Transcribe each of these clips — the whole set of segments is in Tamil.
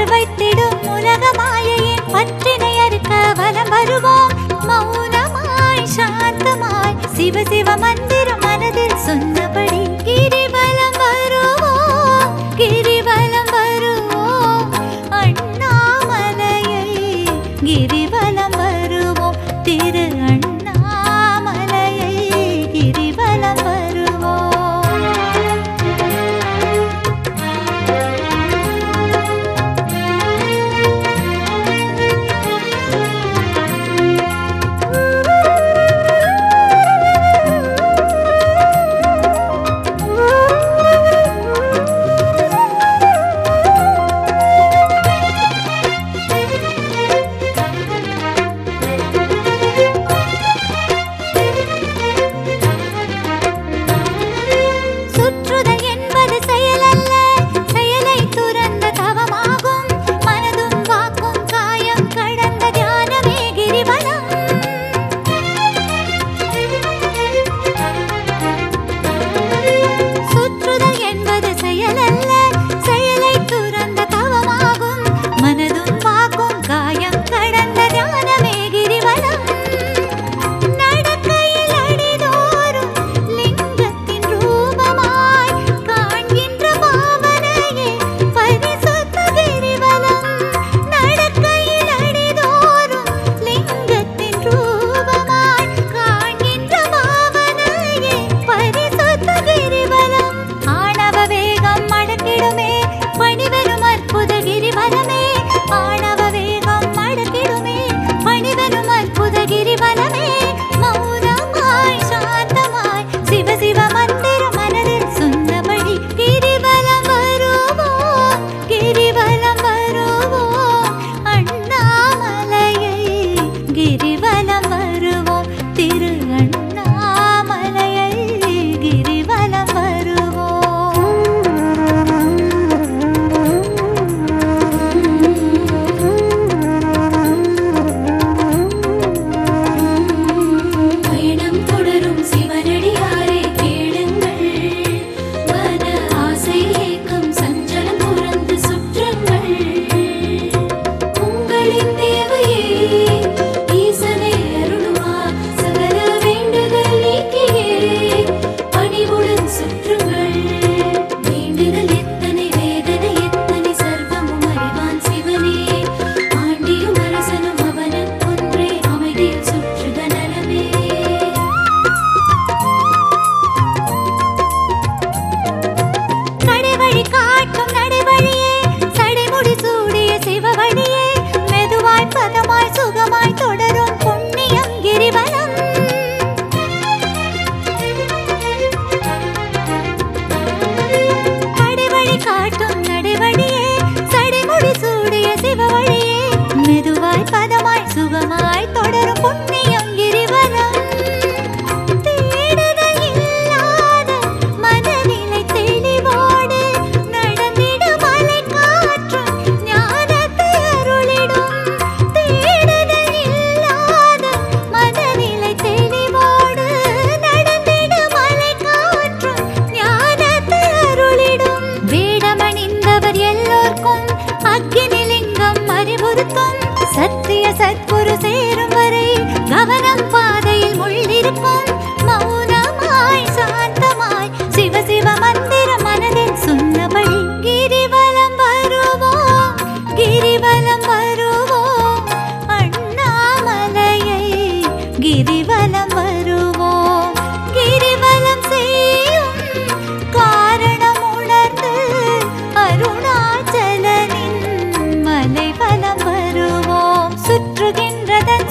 அன்று வைத்திடும் உலக மாயையின் பற்றினை அறுக்க வலம் வருவோம். மௌனமாய் சாந்தமாய் சிவ சிவ மந்திரம் மனதில் சொன்னபடி கிரி.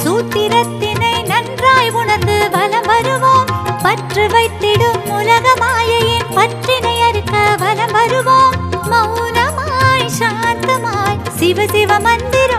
சூத்திரத்தினை நன்றாய் உணர்ந்து வலம் வருவோம். பற்று வைத்திடும் உலக மாயையின் பற்றினை அறுக்க வலம் வருவோம். மௌனமாய் சாந்தமாய் சிவ சிவ மந்திரம்